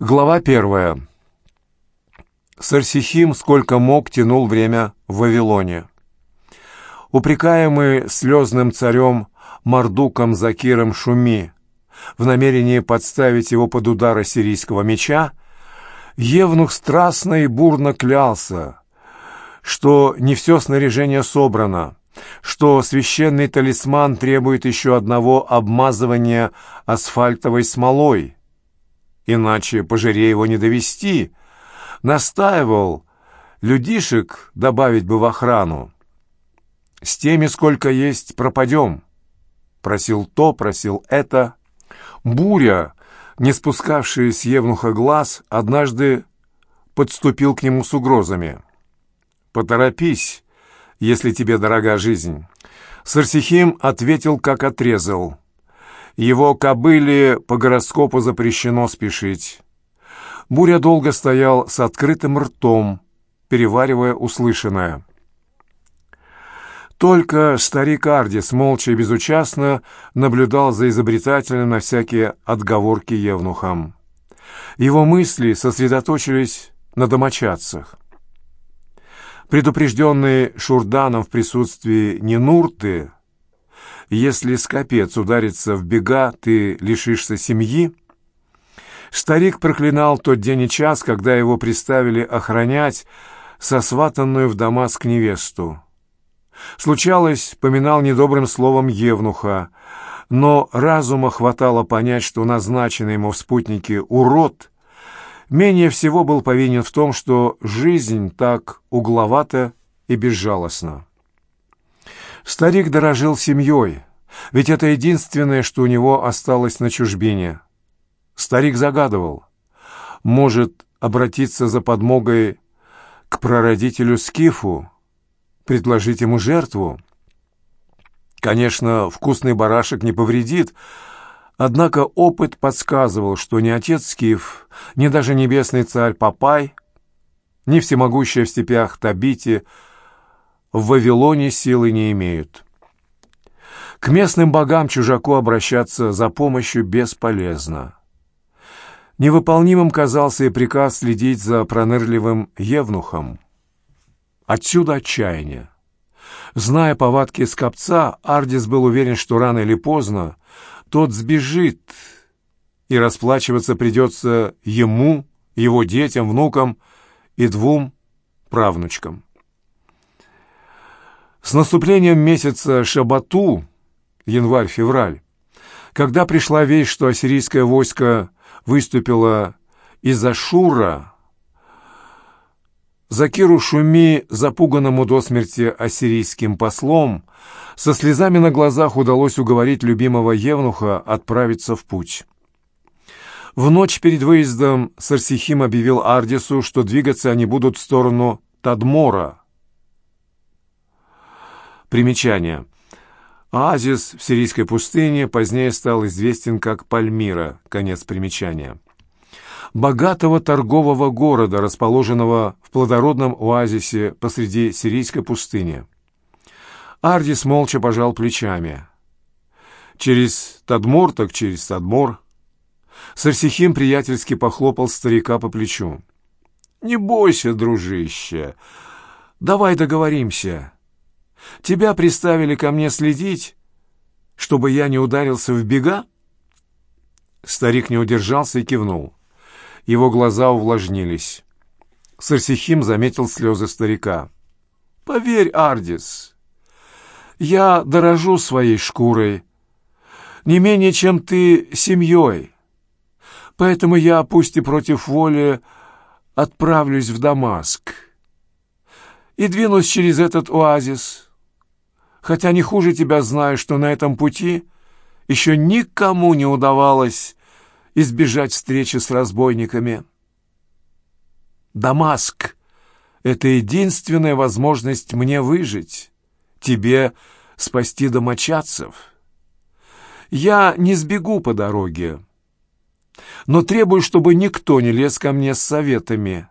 Глава первая. Сарсихим сколько мог тянул время в Вавилоне. Упрекаемый слезным царем Мардуком Закиром Шуми в намерении подставить его под удар ассирийского меча, Евнух страстно и бурно клялся, что не все снаряжение собрано, что священный талисман требует еще одного обмазывания асфальтовой смолой — иначе пожире его не довести. Настаивал людишек добавить бы в охрану. С теми, сколько есть, пропадем. Просил то, просил это. Буря, не спускавшая с Евнуха глаз, однажды подступил к нему с угрозами. «Поторопись, если тебе дорога жизнь». Сарсихим ответил, как отрезал. Его кобыле по гороскопу запрещено спешить. Буря долго стоял с открытым ртом, переваривая услышанное. Только старик Ардис молча и безучастно наблюдал за изобретательным на всякие отговорки евнухам. Его мысли сосредоточились на домочадцах. Предупрежденный Шурданом в присутствии Нинурты, если скопец ударится в бега, ты лишишься семьи. Старик проклинал тот день и час, когда его приставили охранять сосватанную в Дамаск невесту. Случалось, поминал недобрым словом Евнуха, но разума хватало понять, что назначенный ему в спутнике урод менее всего был повинен в том, что жизнь так угловата и безжалостна. Старик дорожил семьей, ведь это единственное, что у него осталось на чужбине. Старик загадывал, может обратиться за подмогой к прародителю Скифу, предложить ему жертву. Конечно, вкусный барашек не повредит, однако опыт подсказывал, что ни отец Скиф, ни даже небесный царь Папай, ни всемогущая в степях Табити — в Вавилоне силы не имеют. К местным богам чужаку обращаться за помощью бесполезно. Невыполнимым казался и приказ следить за пронырливым евнухом. Отсюда отчаяние. Зная повадки скопца, Ардис был уверен, что рано или поздно тот сбежит, и расплачиваться придется ему, его детям, внукам и двум правнучкам. С наступлением месяца Шабату, январь-февраль, когда пришла весть, что ассирийское войско выступило из Ашура, Закиру Шуми, запуганному до смерти ассирийским послом, со слезами на глазах удалось уговорить любимого Евнуха отправиться в путь. В ночь перед выездом Сарсихим объявил Ардису, что двигаться они будут в сторону Тадмора, Примечание. Оазис в сирийской пустыне позднее стал известен как Пальмира. Конец примечания. Богатого торгового города, расположенного в плодородном оазисе посреди сирийской пустыни. Ардис молча пожал плечами. Через Тадмор, так через Тадмор. Сарсихим приятельски похлопал старика по плечу. «Не бойся, дружище. Давай договоримся. Тебя приставили ко мне следить, чтобы я не ударился в бега?» Старик не удержался и кивнул. Его глаза увлажнились. Сарсихим заметил слезы старика. «Поверь, Ардис, я дорожу своей шкурой, не менее, чем ты семьей. Поэтому я, пусть и против воли, отправлюсь в Дамаск и двинусь через этот оазис» хотя не хуже тебя знаю, что на этом пути еще никому не удавалось избежать встречи с разбойниками. Дамаск — это единственная возможность мне выжить, тебе спасти домочадцев. Я не сбегу по дороге, но требую, чтобы никто не лез ко мне с советами,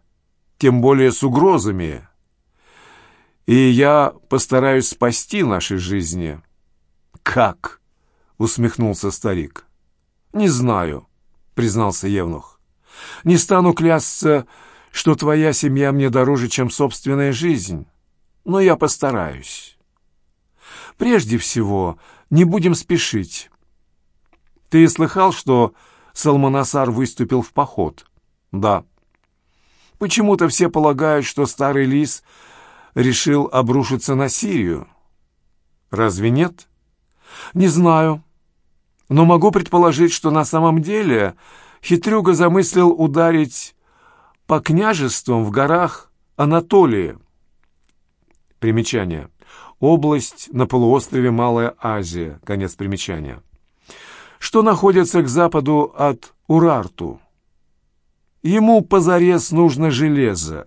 тем более с угрозами, и я постараюсь спасти наши жизни». «Как?» — усмехнулся старик. «Не знаю», — признался Евнух. Не стану клясться, что твоя семья мне дороже, чем собственная жизнь, но я постараюсь. Прежде всего, не будем спешить. Ты слыхал, что Салманасар выступил в поход? Да. Почему-то все полагают, что старый лис решил обрушиться на Сирию. Разве нет? Не знаю. Но могу предположить, что на самом деле хитрюга замыслил ударить по княжествам в горах Анатолии. Примечание. Область на полуострове Малая Азия. Конец примечания. Что находится к западу от Урарту. Ему позарез нужно железо.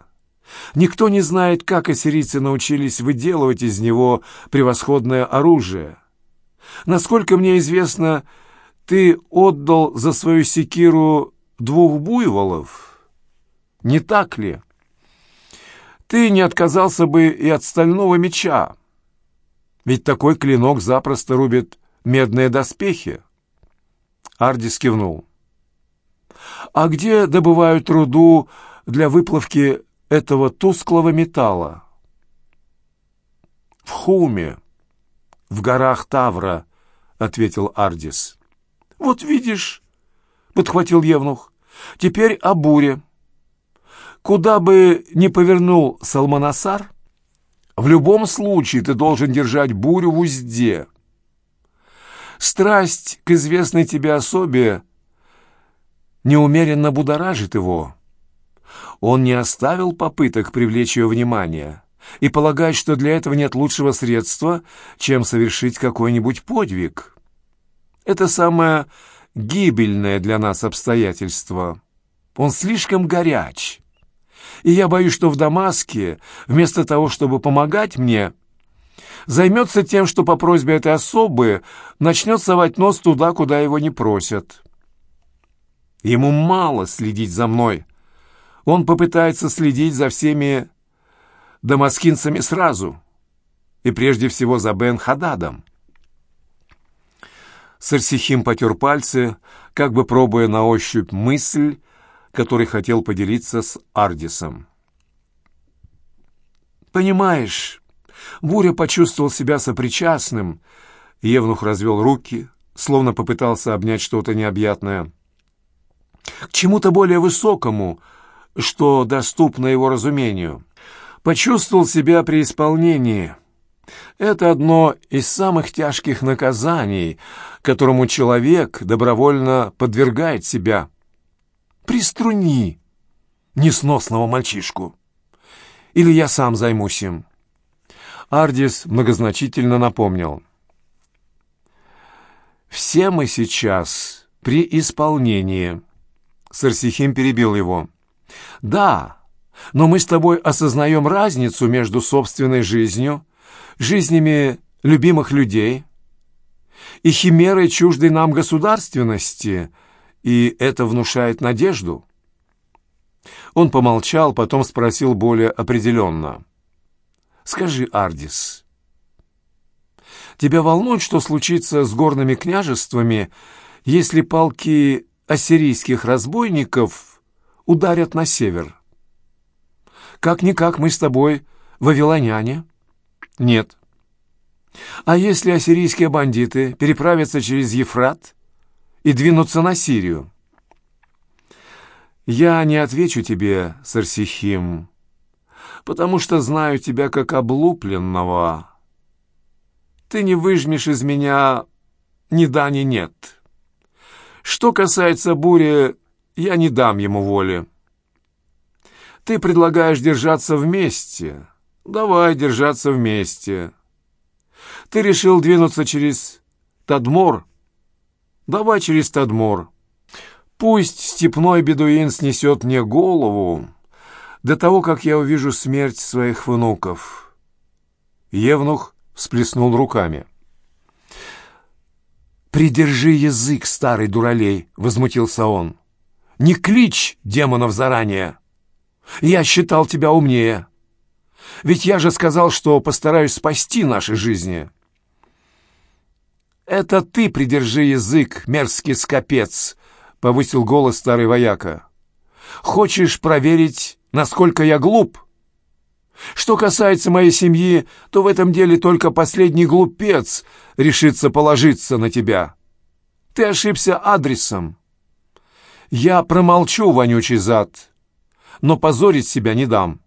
Никто не знает, как ассирийцы научились выделывать из него превосходное оружие. Насколько мне известно, ты отдал за свою секиру двух буйволов. Не так ли? Ты не отказался бы и от стального меча. Ведь такой клинок запросто рубит медные доспехи. Ардис кивнул. А где добывают руду для выплавки этого тусклого металла? В Хуме, в горах Тавра, ответил Ардис. Вот видишь, подхватил Евнух. Теперь о буре. Куда бы ни повернул Салманасар, в любом случае ты должен держать бурю в узде. Страсть к известной тебе особе неумеренно будоражит его. Он не оставил попыток привлечь ее внимание и полагает, что для этого нет лучшего средства, чем совершить какой-нибудь подвиг. Это самое гибельное для нас обстоятельство. Он слишком горяч. И я боюсь, что в Дамаске, вместо того, чтобы помогать мне, займется тем, что по просьбе этой особы начнет совать нос туда, куда его не просят. Ему мало следить за мной. Он попытается следить за всеми дамаскинцами сразу, и прежде всего за Бен Хададом. Сарсихим потер пальцы, как бы пробуя на ощупь мысль, которой хотел поделиться с Ардисом. «Понимаешь, Буря почувствовал себя сопричастным, Евнух развел руки, словно попытался обнять что-то необъятное. К чему-то более высокому, что доступно его разумению. Почувствовал себя при исполнении. Это одно из самых тяжких наказаний, которому человек добровольно подвергает себя. Приструни несносного мальчишку. Или я сам займусь им. Ардис многозначительно напомнил. «Все мы сейчас при исполнении». Сарсихим перебил его. «Да, но мы с тобой осознаем разницу между собственной жизнью, жизнями любимых людей и химерой чуждой нам государственности, и это внушает надежду». Он помолчал, потом спросил более определенно. Скажи, Ардис, тебя волнует, что случится с горными княжествами, если полки ассирийских разбойников ударят на север? Как-никак мы с тобой вавилоняне. Нет. А если ассирийские бандиты переправятся через Ефрат и двинутся на Сирию? Я не отвечу тебе, Сарсихим, потому что знаю тебя как облупленного. Ты не выжмешь из меня ни да, ни нет. Что касается бури, я не дам ему воли. Ты предлагаешь держаться вместе. Давай держаться вместе. Ты решил двинуться через Тадмор. Давай через Тадмор. Пусть степной бедуин снесет мне голову, до того, как я увижу смерть своих внуков. Евнух всплеснул руками. «Придержи язык, старый дуралей!» — возмутился он. «Не клич демонов заранее! Я считал тебя умнее. Ведь я же сказал, что постараюсь спасти наши жизни!» «Это ты придержи язык, мерзкий скопец!» — повысил голос старый вояка. Хочешь проверить, насколько я глуп? Что касается моей семьи, то в этом деле только последний глупец решится положиться на тебя. Ты ошибся адресом. Я промолчу, вонючий зад, но позорить себя не дам».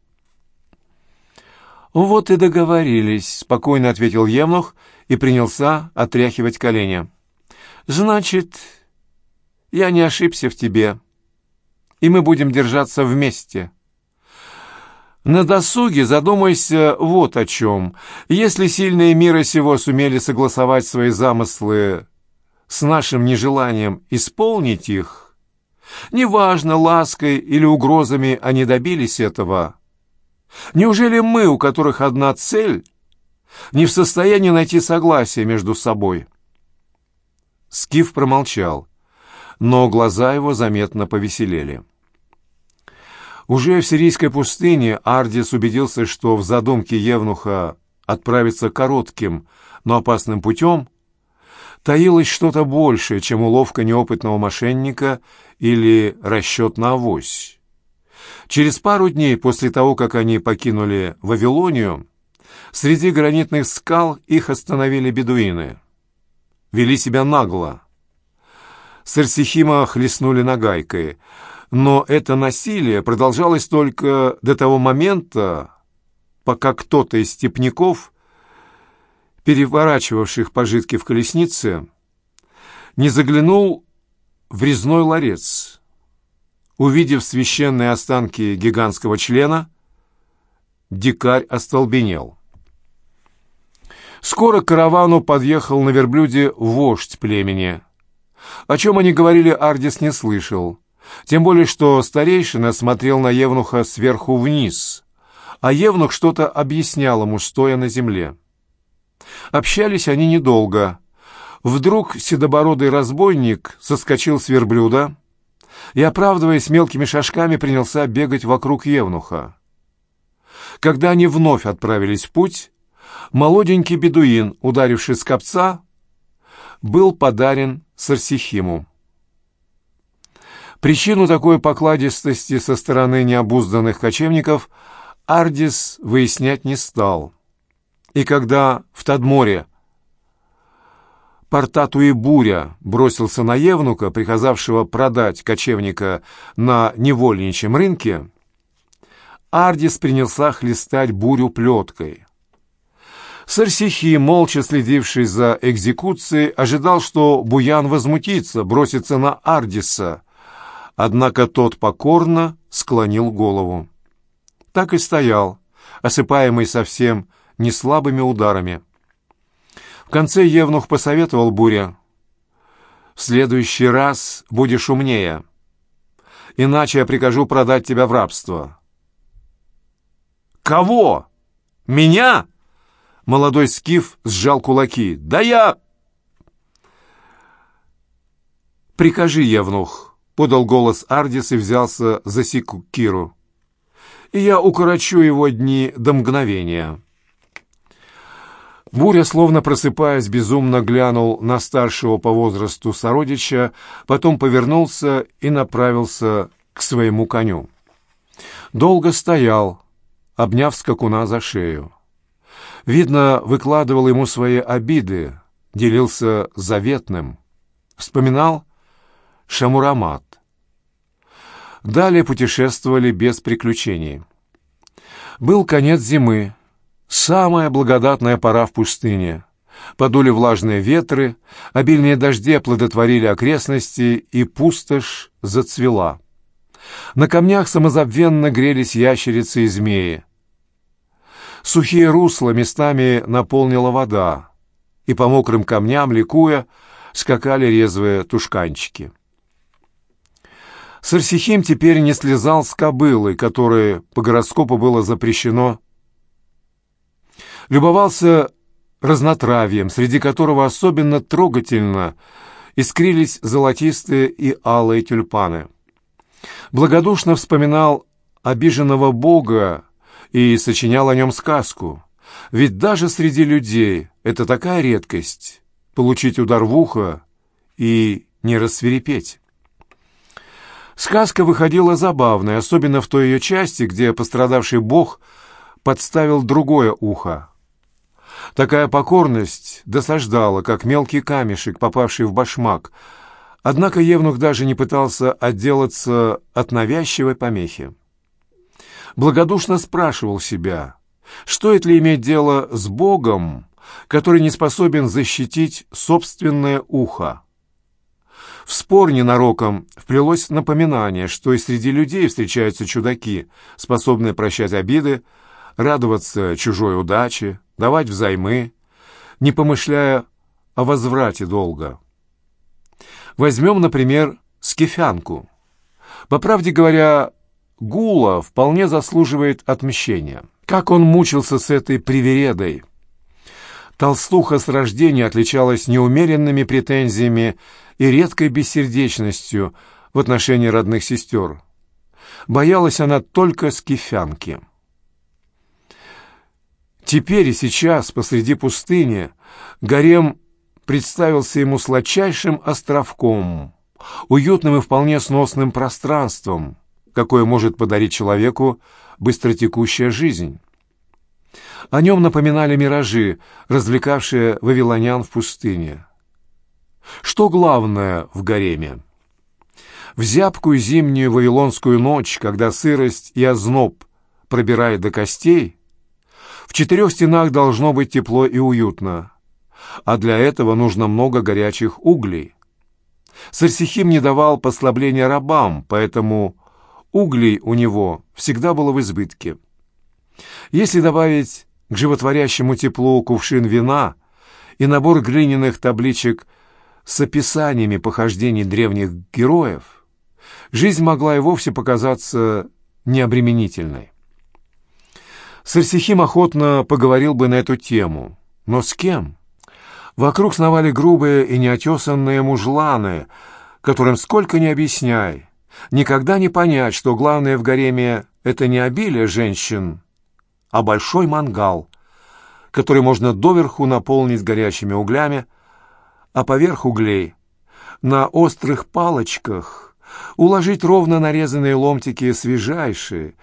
«Вот и договорились», — спокойно ответил Евнух и принялся отряхивать колени. «Значит, я не ошибся в тебе, и мы будем держаться вместе». На досуге задумайся вот о чем. Если сильные мира сего сумели согласовать свои замыслы с нашим нежеланием исполнить их, неважно, лаской или угрозами они добились этого, неужели мы, у которых одна цель, не в состоянии найти согласие между собой? Скиф промолчал, но глаза его заметно повеселели. Уже в сирийской пустыне Ардис убедился, что в задумке Евнуха отправиться коротким, но опасным путем таилось что-то большее, чем уловка неопытного мошенника или расчет на авось. Через пару дней после того, как они покинули Вавилонию, среди гранитных скал их остановили бедуины. Вели себя нагло. Сарсихима хлестнули нагайкой, но это насилие продолжалось только до того момента, пока кто-то из степняков переворачивавших пожитки в колеснице, не заглянул в резной ларец. Увидев священные останки гигантского члена, дикарь остолбенел. Скоро к каравану подъехал на верблюде вождь племени. О чем они говорили, Ардис не слышал. Тем более, что старейшина смотрел на Евнуха сверху вниз, а Евнух что-то объяснял ему, стоя на земле. Общались они недолго. Вдруг седобородый разбойник соскочил с верблюда и, оправдываясь мелкими шажками, принялся бегать вокруг Евнуха. Когда они вновь отправились в путь, молоденький бедуин, ударивший скопца, был подарен Сарсихиму. Причину такой покладистости со стороны необузданных кочевников Ардис выяснять не стал. И когда в Тадморе Портатуи Буря бросился на Евнука, приказавшего продать кочевника на невольничьем рынке, Ардис принялся хлестать бурю плеткой. Сарсихи, молча следивший за экзекуцией, ожидал, что Буян возмутится, бросится на Ардиса, однако тот покорно склонил голову. Так и стоял, осыпаемый совсем неслабыми ударами. В конце Евнух посоветовал Буре. «В следующий раз будешь умнее, иначе я прикажу продать тебя в рабство». «Кого? Меня?» Молодой скиф сжал кулаки. «Да я...» «Прикажи, Евнух», — подал голос Ардис и взялся за Киру. «И я укорочу его дни до мгновения». Буря, словно просыпаясь, безумно глянул на старшего по возрасту сородича, потом повернулся и направился к своему коню. Долго стоял, обняв скакуна за шею. Видно, выкладывал ему свои обиды, делился заветным. Вспоминал Шамурамат. Далее путешествовали без приключений. Был конец зимы, Самая благодатная пора в пустыне. Подули влажные ветры, обильные дожди оплодотворили окрестности, и пустошь зацвела. На камнях самозабвенно грелись ящерицы и змеи. Сухие русла местами наполнила вода, и по мокрым камням, ликуя, скакали резвые тушканчики. Сарсихим теперь не слезал с кобылы, которой по гороскопу было запрещено любовался разнотравьем, среди которого особенно трогательно искрились золотистые и алые тюльпаны. Благодушно вспоминал обиженного Бога и сочинял о нем сказку. Ведь даже среди людей это такая редкость — получить удар в ухо и не рассверепеть. Сказка выходила забавной, особенно в той ее части, где пострадавший бог подставил другое ухо. Такая покорность досаждала, как мелкий камешек, попавший в башмак. Однако Евнух даже не пытался отделаться от навязчивой помехи. Благодушно спрашивал себя, стоит ли иметь дело с Богом, который не способен защитить собственное ухо. В спор ненароком вплелось напоминание, что и среди людей встречаются чудаки, способные прощать обиды, радоваться чужой удаче, давать взаймы, не помышляя о возврате долга. Возьмем, например, скифянку. По правде говоря, Гула вполне заслуживает отмщения. Как он мучился с этой привередой! Толстуха с рождения отличалась неумеренными претензиями и редкой бессердечностью в отношении родных сестер. Боялась она только скифянки. Теперь и сейчас, посреди пустыни, гарем представился ему сладчайшим островком, уютным и вполне сносным пространством, какое может подарить человеку быстротекущая жизнь. О нем напоминали миражи, развлекавшие вавилонян в пустыне. Что главное в гареме? В зябкую зимнюю вавилонскую ночь, когда сырость и озноб пробирает до костей, четырех стенах должно быть тепло и уютно, а для этого нужно много горячих углей. Сарсихим не давал послабления рабам, поэтому углей у него всегда было в избытке. Если добавить к животворящему теплу кувшин вина и набор глиняных табличек с описаниями похождений древних героев, жизнь могла и вовсе показаться необременительной. Сарсихим охотно поговорил бы на эту тему. Но с кем? Вокруг сновали грубые и неотесанные мужланы, которым сколько ни объясняй. Никогда не понять, что главное в гареме — это не обилие женщин, а большой мангал, который можно доверху наполнить горячими углями, а поверх углей на острых палочках уложить ровно нарезанные ломтики свежайшие,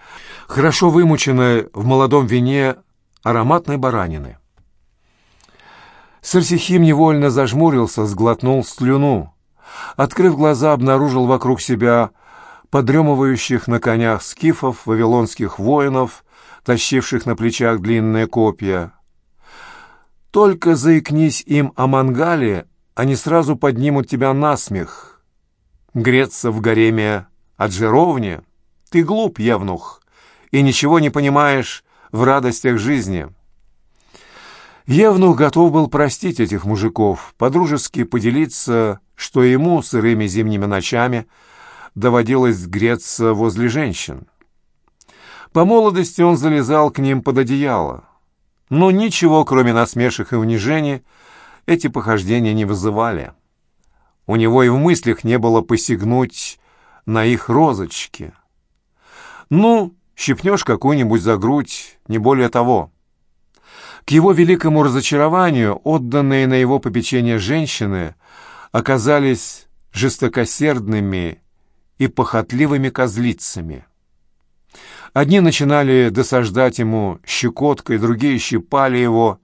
хорошо вымученной в молодом вине ароматной баранины. Сарсихим невольно зажмурился, сглотнул слюну. Открыв глаза, обнаружил вокруг себя подремывающих на конях скифов, вавилонских воинов, тащивших на плечах длинные копья. Только заикнись им о мангале, они сразу поднимут тебя на смех. Греться в гареме от жировни? Ты глуп, Евнух, и ничего не понимаешь в радостях жизни. Евнух готов был простить этих мужиков, подружески поделиться, что ему сырыми зимними ночами доводилось греться возле женщин. По молодости он залезал к ним под одеяло, но ничего, кроме насмешек и унижений, эти похождения не вызывали. У него и в мыслях не было посягнуть на их розочки. Ну, щипнешь какую-нибудь за грудь, не более того. К его великому разочарованию отданные на его попечение женщины оказались жестокосердными и похотливыми козлицами. Одни начинали досаждать ему щекоткой, другие щипали его,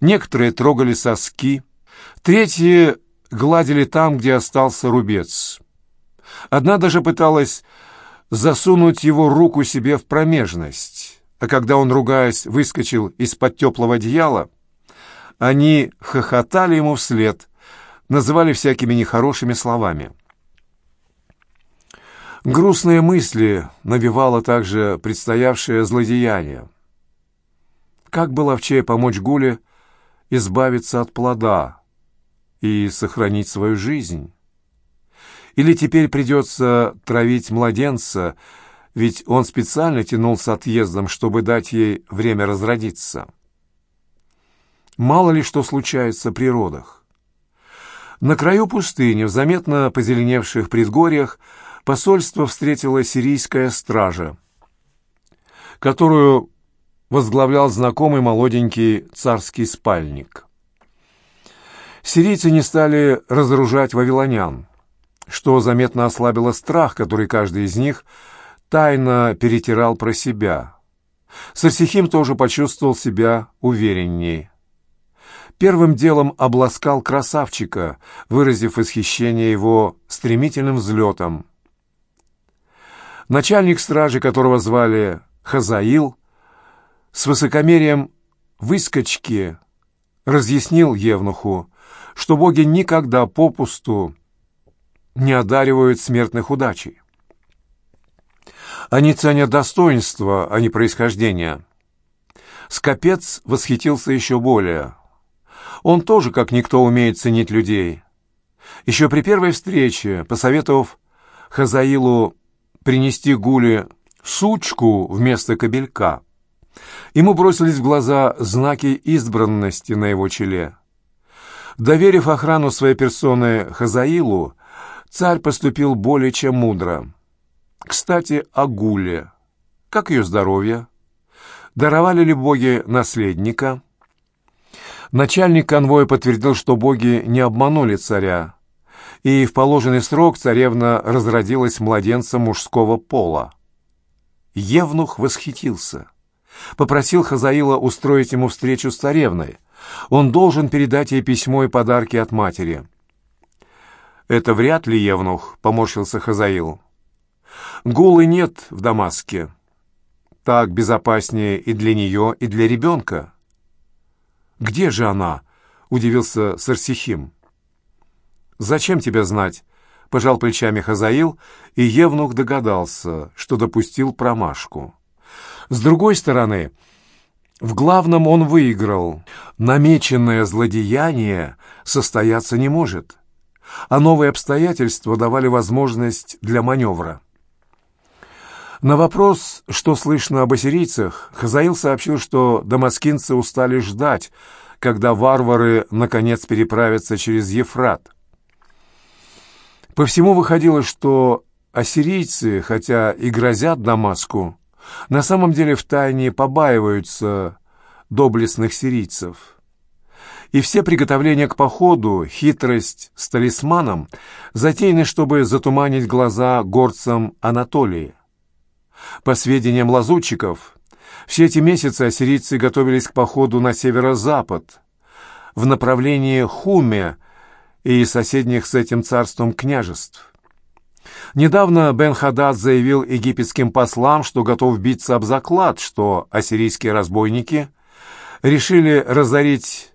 Некоторые трогали соски, третьи гладили там, где остался рубец. Одна даже пыталась засунуть его руку себе в промежность, а когда он, ругаясь, выскочил из-под теплого одеяла, они хохотали ему вслед, называли всякими нехорошими словами. Грустные мысли навевало также предстоявшее злодеяние. Как бы ловчее помочь Гуле, избавиться от плода и сохранить свою жизнь? Или теперь придется травить младенца, ведь он специально тянул с отъездом, чтобы дать ей время разродиться? Мало ли что случается при родах. На краю пустыни, в заметно позеленевших предгорьях, посольство встретила сирийская стража, которую возглавлял знакомый молоденький царский спальник. Сирийцы не стали разоружать вавилонян. что заметно ослабило страх, который каждый из них тайно перетирал про себя. Сарсихим тоже почувствовал себя уверенней. Первым делом обласкал красавчика, выразив восхищение его стремительным взлетом. Начальник стражи, которого звали Хазаил, с высокомерием выскочки разъяснил Евнуху, что боги никогда попусту не одаривают смертных удачей. Они ценят достоинство, а не происхождение. Скопец восхитился еще более. Он тоже, как никто, умеет ценить людей. Еще при первой встрече, посоветовав Хазаилу принести Гуле сучку вместо кобелька, ему бросились в глаза знаки избранности на его челе. Доверив охрану своей персоны Хазаилу, царь поступил более чем мудро. Кстати, о Гуле. Как ее здоровье? Даровали ли боги наследника? Начальник конвоя подтвердил, что боги не обманули царя, и в положенный срок царевна разродилась младенцем мужского пола. Евнух восхитился. Попросил Хазаила устроить ему встречу с царевной. Он должен передать ей письмо и подарки от матери. «Это вряд ли, Евнух», — поморщился Хазаил. Гулы нет в Дамаске. Так безопаснее и для нее, и для ребенка. «Где же она?» — удивился Сарсихим. «Зачем тебе знать?» — пожал плечами Хазаил, и Евнух догадался, что допустил промашку. С другой стороны, в главном он выиграл. Намеченное злодеяние состояться не может, а новые обстоятельства давали возможность для маневра. На вопрос, что слышно об ассирийцах, Хазаил сообщил, что дамаскинцы устали ждать, когда варвары наконец переправятся через Ефрат. По всему выходило, что ассирийцы, хотя и грозят Дамаску, на самом деле втайне побаиваются доблестных сирийцев. И все приготовления к походу, хитрость с талисманом затеяны, чтобы затуманить глаза горцам Анатолии. По сведениям лазутчиков, все эти месяцы ассирийцы готовились к походу на северо-запад, в направлении Хуме и соседних с этим царством княжеств. Недавно Бен-Хадад заявил египетским послам, что готов биться об заклад, что ассирийские разбойники решили разорить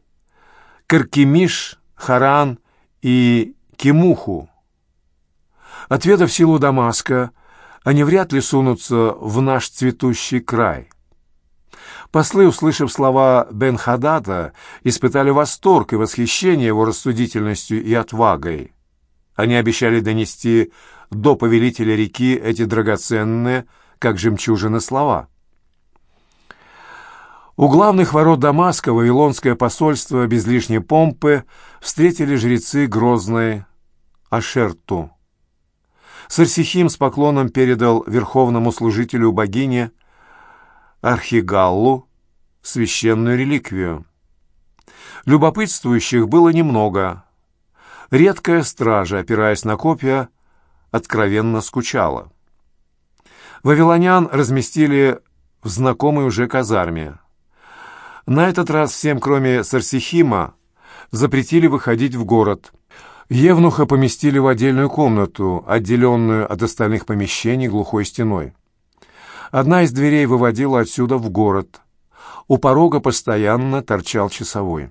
Каркемиш, Харан и Кимуху. Отведав силу Дамаска, они вряд ли сунутся в наш цветущий край. Послы, услышав слова Бен-Хадада, испытали восторг и восхищение его рассудительностью и отвагой. Они обещали донести до повелителя реки эти драгоценные, как жемчужины, слова. У главных ворот Дамаска Вавилонское посольство без лишней помпы встретили жрецы грозной Ашерту. Сарсихим с поклоном передал верховному служителю богини Архигаллу священную реликвию. Любопытствующих было немного. Редкая стража, опираясь на копья, откровенно скучала. Вавилонян разместили в знакомой уже казарме. На этот раз всем, кроме Сарсихима, запретили выходить в город – Евнуха поместили в отдельную комнату, отделенную от остальных помещений глухой стеной. Одна из дверей выводила отсюда в город. У порога постоянно торчал часовой.